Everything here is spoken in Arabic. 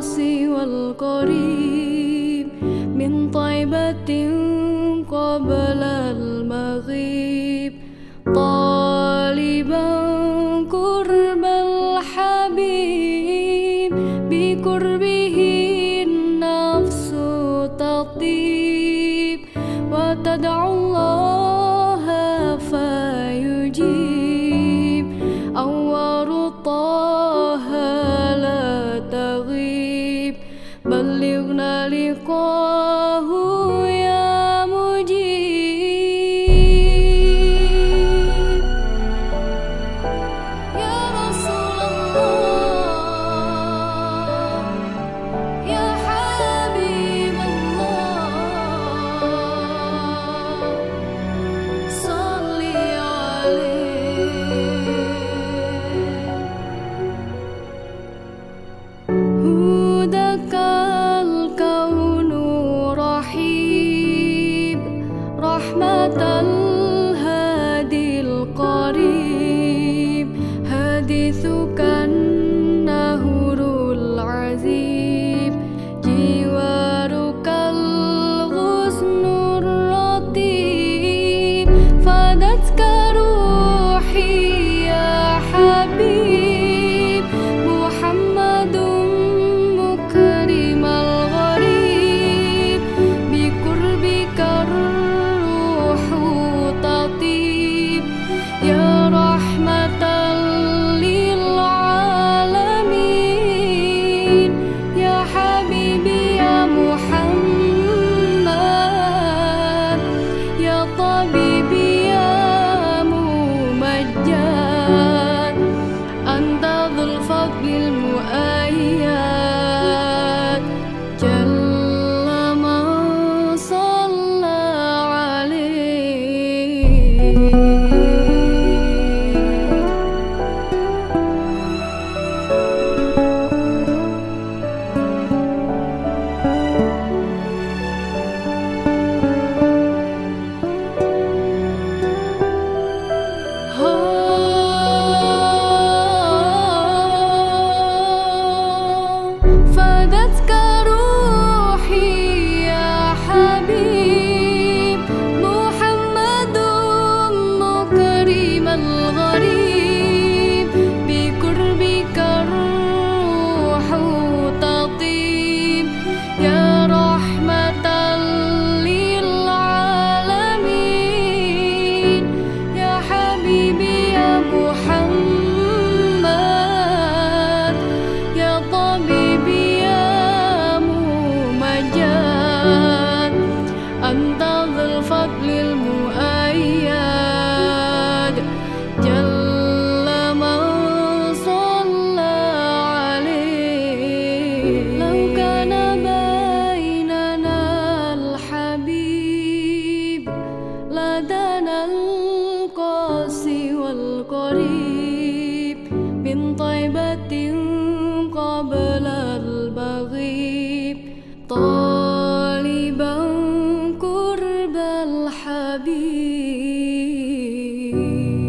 العاصي والقريب من طيبة قبل المغيب. طالبا قرب الحبيب بقربه النفس تطيب. وتدعو الله Oh. tấn will الغريب. You.